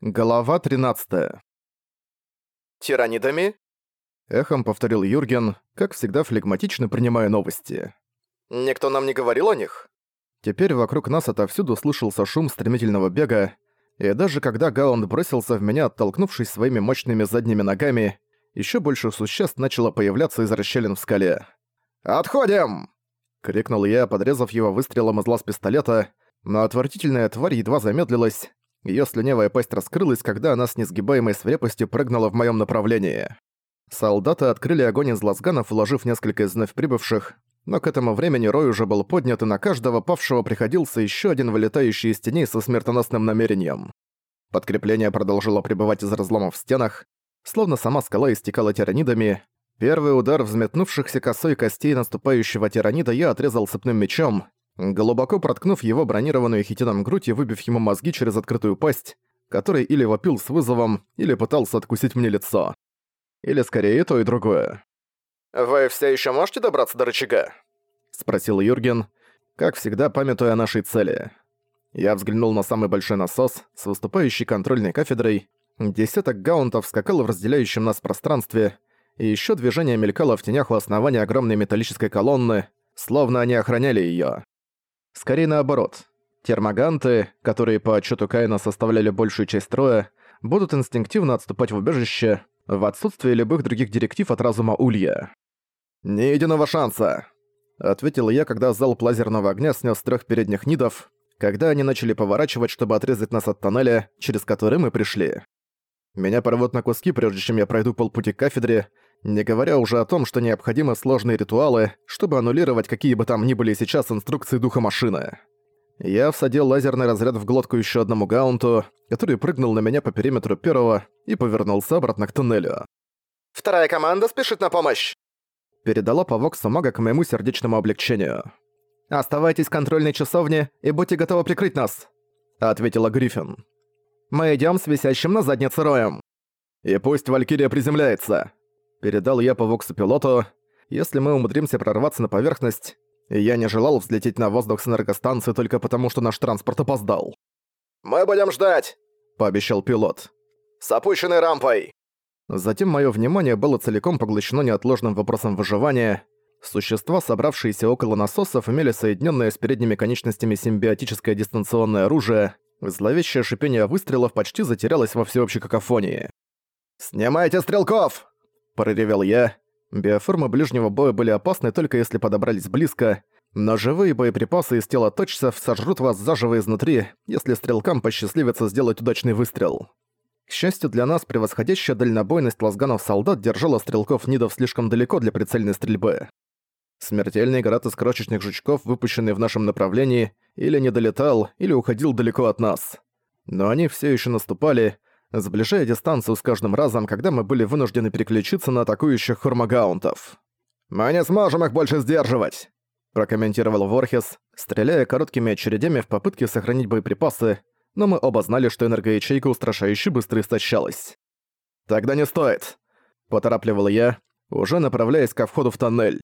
Голова 13. «Тиранидами?» Эхом повторил Юрген, как всегда флегматично принимая новости. «Никто нам не говорил о них?» Теперь вокруг нас отовсюду слышался шум стремительного бега, и даже когда Гаунт бросился в меня, оттолкнувшись своими мощными задними ногами, еще больше существ начало появляться из расщелин в скале. «Отходим!» — крикнул я, подрезав его выстрелом из лаз пистолета, но отвратительная тварь едва замедлилась, Её слюнявая пасть раскрылась, когда она с несгибаемой свирепостью прыгнула в моём направлении. Солдаты открыли огонь из лазганов, вложив несколько из вновь прибывших, но к этому времени рой уже был поднят, и на каждого павшего приходился ещё один вылетающий из теней со смертоносным намерением. Подкрепление продолжило пребывать из разломов в стенах, словно сама скала истекала тиранидами. Первый удар взметнувшихся косой костей наступающего тиранида я отрезал цепным мечом, глубоко проткнув его бронированную хитином грудь и выбив ему мозги через открытую пасть, который или вопил с вызовом, или пытался откусить мне лицо. Или скорее то и другое. «Вы все еще можете добраться до рычага?» — спросил Юрген, как всегда памятуя о нашей цели. Я взглянул на самый большой насос с выступающей контрольной кафедрой. Десяток гаунтов скакало в разделяющем нас пространстве, и еще движение мелькало в тенях у основания огромной металлической колонны, словно они охраняли ее. Скорее наоборот. Термоганты, которые по отчету Каина составляли большую часть строя, будут инстинктивно отступать в убежище в отсутствие любых других директив от разума Улья. «Ни единого шанса!» — ответил я, когда зал лазерного огня снес трех передних нидов, когда они начали поворачивать, чтобы отрезать нас от тоннеля, через который мы пришли. Меня порвут на куски, прежде чем я пройду полпути к кафедре, не говоря уже о том, что необходимы сложные ритуалы, чтобы аннулировать какие бы там ни были сейчас инструкции духа машины. Я всадил лазерный разряд в глотку еще одному гаунту, который прыгнул на меня по периметру первого и повернулся обратно к туннелю. «Вторая команда спешит на помощь!» Передала по Воксу мага к моему сердечному облегчению. «Оставайтесь в контрольной часовне и будьте готовы прикрыть нас», — ответила Гриффин. «Мы идем с висящим на заднице роем». «И пусть Валькирия приземляется», Передал я по воксу-пилоту. Если мы умудримся прорваться на поверхность, я не желал взлететь на воздух с энергостанции только потому, что наш транспорт опоздал. «Мы будем ждать!» – пообещал пилот. «С опущенной рампой!» Затем мое внимание было целиком поглощено неотложным вопросом выживания. Существа, собравшиеся около насосов, имели соединенное с передними конечностями симбиотическое дистанционное оружие. Зловещее шипение выстрелов почти затерялось во всеобщей какофонии. «Снимайте стрелков!» Проревел я. Биоформы ближнего боя были опасны только если подобрались близко, но живые боеприпасы из тела точцев сожрут вас заживо изнутри, если стрелкам посчастливится сделать удачный выстрел. К счастью для нас, превосходящая дальнобойность лазганов солдат держала стрелков Нидов слишком далеко для прицельной стрельбы. Смертельный град из крошечных жучков, выпущенный в нашем направлении, или не долетал, или уходил далеко от нас. Но они все еще наступали, сближая дистанцию с каждым разом, когда мы были вынуждены переключиться на атакующих хормагаунтов. «Мы не сможем их больше сдерживать!» прокомментировал Ворхес, стреляя короткими очередями в попытке сохранить боеприпасы, но мы оба знали, что энергоячейка устрашающе быстро истощалась. «Тогда не стоит!» – поторапливал я, уже направляясь ко входу в тоннель.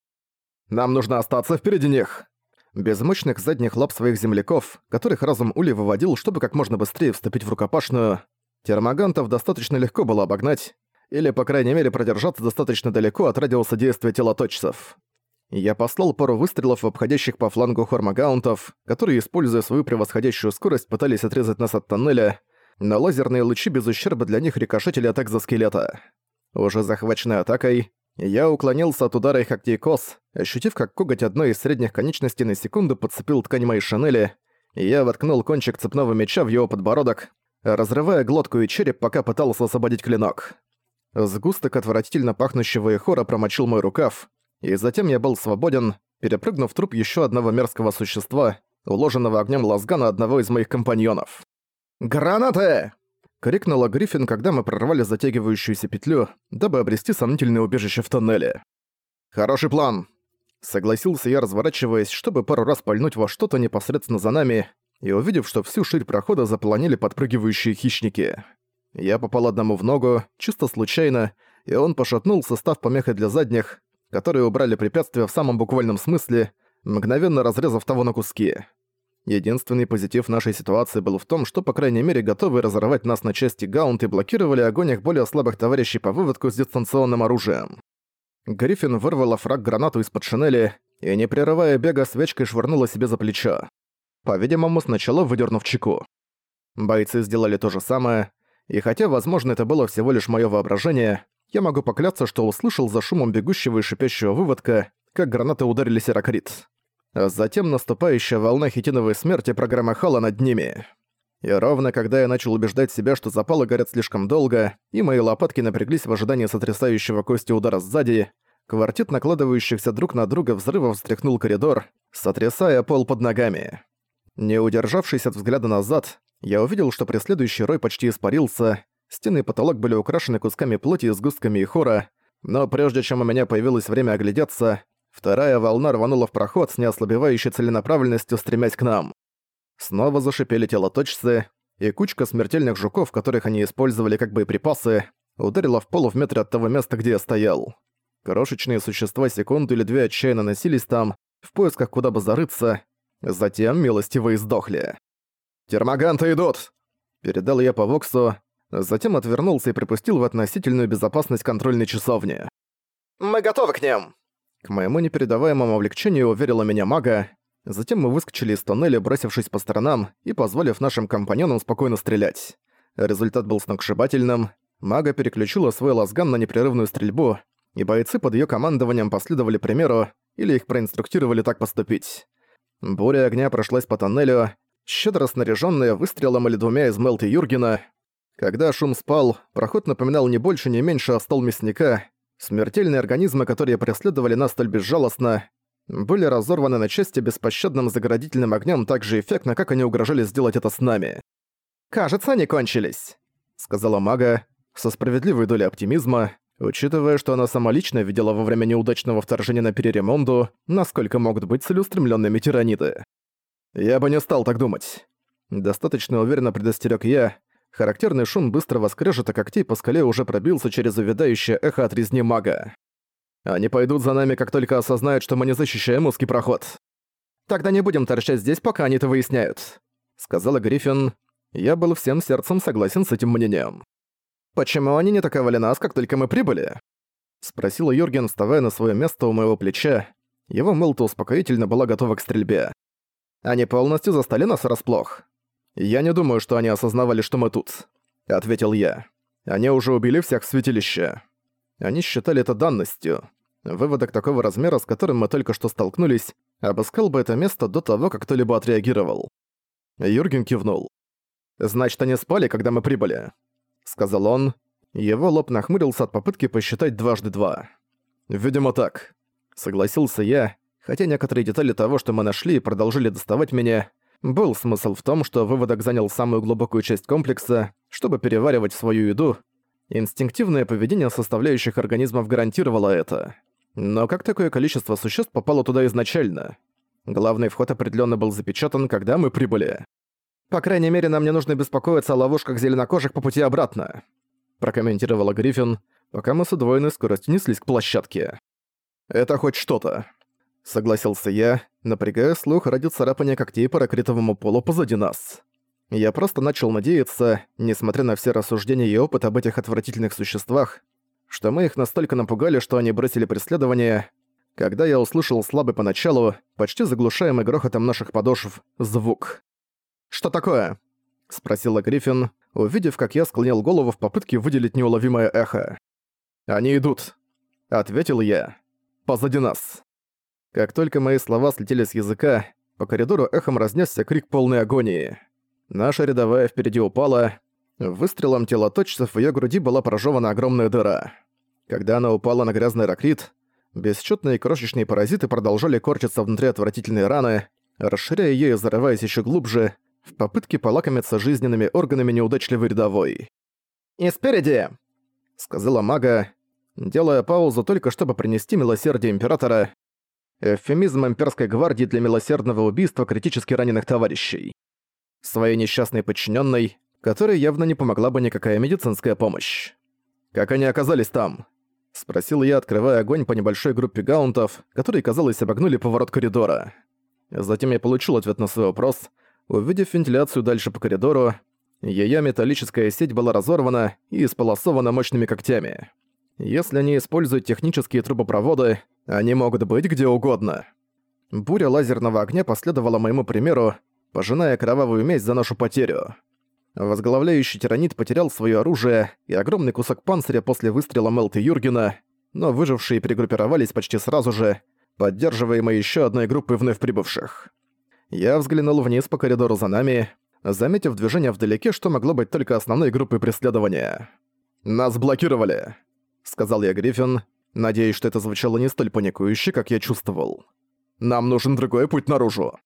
«Нам нужно остаться впереди них!» Без мощных задних лап своих земляков, которых разум Ули выводил, чтобы как можно быстрее вступить в рукопашную, Термогантов достаточно легко было обогнать, или, по крайней мере, продержаться достаточно далеко от радиуса действия телоточцев. Я послал пару выстрелов в обходящих по флангу хормагаунтов, которые, используя свою превосходящую скорость, пытались отрезать нас от тоннеля, но лазерные лучи без ущерба для них рикошетили за скелета. Уже захваченной атакой, я уклонился от удара их когтей ощутив, как коготь одной из средних конечностей на секунду подцепил ткань моей шинели, и я воткнул кончик цепного меча в его подбородок, разрывая глотку и череп, пока пытался освободить клинок. Сгусток отвратительно пахнущего эхора промочил мой рукав, и затем я был свободен, перепрыгнув труп еще одного мерзкого существа, уложенного огнем лазгана одного из моих компаньонов. «Гранаты!» — крикнула Гриффин, когда мы прорвали затягивающуюся петлю, дабы обрести сомнительное убежище в тоннеле. «Хороший план!» Согласился я, разворачиваясь, чтобы пару раз пальнуть во что-то непосредственно за нами, и увидев, что всю ширь прохода заполонили подпрыгивающие хищники. Я попал одному в ногу, чисто случайно, и он пошатнулся, став помехой для задних, которые убрали препятствия в самом буквальном смысле, мгновенно разрезав того на куски. Единственный позитив нашей ситуации был в том, что, по крайней мере, готовые разорвать нас на части гаунты блокировали огонь их более слабых товарищей по выводку с дистанционным оружием. Гриффин вырвала фраг гранату из-под шинели и, не прерывая бега, свечкой швырнула себе за плечо. По-видимому, сначала выдернув чеку. Бойцы сделали то же самое, и хотя, возможно, это было всего лишь моё воображение, я могу поклясться, что услышал за шумом бегущего и шипящего выводка, как гранаты ударили Серакрит. А затем наступающая волна хитиновой смерти прогромыхала над ними. И ровно когда я начал убеждать себя, что запалы горят слишком долго, и мои лопатки напряглись в ожидании сотрясающего кости удара сзади, квартет накладывающихся друг на друга взрывов встряхнул коридор, сотрясая пол под ногами. Не удержавшись от взгляда назад, я увидел, что преследующий рой почти испарился, стены и потолок были украшены кусками плоти, сгустками и хора, но прежде чем у меня появилось время оглядеться, Вторая волна рванула в проход с неослабевающей целенаправленностью, стремясь к нам. Снова зашипели телоточцы, и кучка смертельных жуков, которых они использовали как боеприпасы, ударила в пол в метре от того места, где я стоял. Крошечные существа секунду или две отчаянно носились там, в поисках куда бы зарыться, затем милостиво издохли. «Термоганты идут!» Передал я по Воксу, затем отвернулся и припустил в относительную безопасность контрольной часовни. «Мы готовы к ним!» К моему непередаваемому облегчению уверила меня мага. Затем мы выскочили из тоннеля, бросившись по сторонам и позволив нашим компаньонам спокойно стрелять. Результат был сногсшибательным. Мага переключила свой лазган на непрерывную стрельбу, и бойцы под её командованием последовали примеру или их проинструктировали так поступить. Буря огня прошлась по тоннелю, щедро снаряжённая выстрелом или двумя из Мелты Юргена. Когда шум спал, проход напоминал не больше, не меньше о стол мясника, Смертельные организмы, которые преследовали нас столь безжалостно, были разорваны на части беспощадным заградительным огнем так же эффектно, как они угрожали сделать это с нами. «Кажется, они кончились», — сказала мага, со справедливой долей оптимизма, учитывая, что она сама лично видела во время неудачного вторжения на Переремонду, насколько могут быть целеустремленными тираниды. «Я бы не стал так думать». Достаточно уверенно предостерег я, Характерный шум быстрого скрежета когтей по скале уже пробился через увядающее эхо от резни мага. Они пойдут за нами, как только осознают, что мы не защищаем узкий проход. Тогда не будем торчать здесь, пока они это выясняют», — сказала Гриффин. Я был всем сердцем согласен с этим мнением. «Почему они не атаковали нас, как только мы прибыли?» — спросила Юрген, вставая на свое место у моего плеча. Его Мелта успокоительно была готова к стрельбе. «Они полностью застали нас врасплох. «Я не думаю, что они осознавали, что мы тут», — ответил я. «Они уже убили всех в святилище». Они считали это данностью. Выводок такого размера, с которым мы только что столкнулись, обыскал бы это место до того, как кто-либо отреагировал. Юрген кивнул. «Значит, они спали, когда мы прибыли», — сказал он. Его лоб нахмурился от попытки посчитать дважды два. «Видимо, так», — согласился я, хотя некоторые детали того, что мы нашли, продолжили доставать меня, — был смысл в том, что выводок занял самую глубокую часть комплекса, чтобы переваривать свою еду. Инстинктивное поведение составляющих организмов гарантировало это. Но как такое количество существ попало туда изначально? Главный вход определенно был запечатан, когда мы прибыли. «По крайней мере, нам не нужно беспокоиться о ловушках зеленокожих по пути обратно», прокомментировала Гриффин, пока мы с удвоенной скоростью неслись к площадке. «Это хоть что-то», Согласился я, напрягая слух ради царапания когтей по ракритовому полу позади нас. Я просто начал надеяться, несмотря на все рассуждения и опыт об этих отвратительных существах, что мы их настолько напугали, что они бросили преследование, когда я услышал слабый поначалу, почти заглушаемый грохотом наших подошв, звук. «Что такое?» — спросила Гриффин, увидев, как я склонил голову в попытке выделить неуловимое эхо. «Они идут», — ответил я. «Позади нас». Как только мои слова слетели с языка, по коридору эхом разнесся крик полной агонии. Наша рядовая впереди упала. Выстрелом телоточцев в её груди была прожёвана огромная дыра. Когда она упала на грязный ракрит, бесчетные крошечные паразиты продолжали корчиться внутри отвратительной раны, расширяя её и зарываясь ещё глубже, в попытке полакомиться жизненными органами неудачливой рядовой. «И спереди!» — сказала мага, делая паузу только чтобы принести милосердие Императора, Эвфемизм имперской гвардии для милосердного убийства критически раненых товарищей. Своей несчастной подчиненной, которой явно не помогла бы никакая медицинская помощь. «Как они оказались там?» — спросил я, открывая огонь по небольшой группе гаунтов, которые, казалось, обогнули поворот коридора. Затем я получил ответ на свой вопрос. Увидев вентиляцию дальше по коридору, её металлическая сеть была разорвана и исполосована мощными когтями. Если они используют технические трубопроводы, они могут быть где угодно. Буря лазерного огня последовала моему примеру, пожиная кровавую месть за нашу потерю. Возглавляющий тиранит потерял своё оружие и огромный кусок панциря после выстрела Мелты Юргена, но выжившие перегруппировались почти сразу же, поддерживаемые ещё одной группой вновь прибывших. Я взглянул вниз по коридору за нами, заметив движение вдалеке, что могло быть только основной группой преследования. «Нас блокировали», — сказал я Гриффин, надеясь, что это звучало не столь паникующе, как я чувствовал. «Нам нужен другой путь наружу».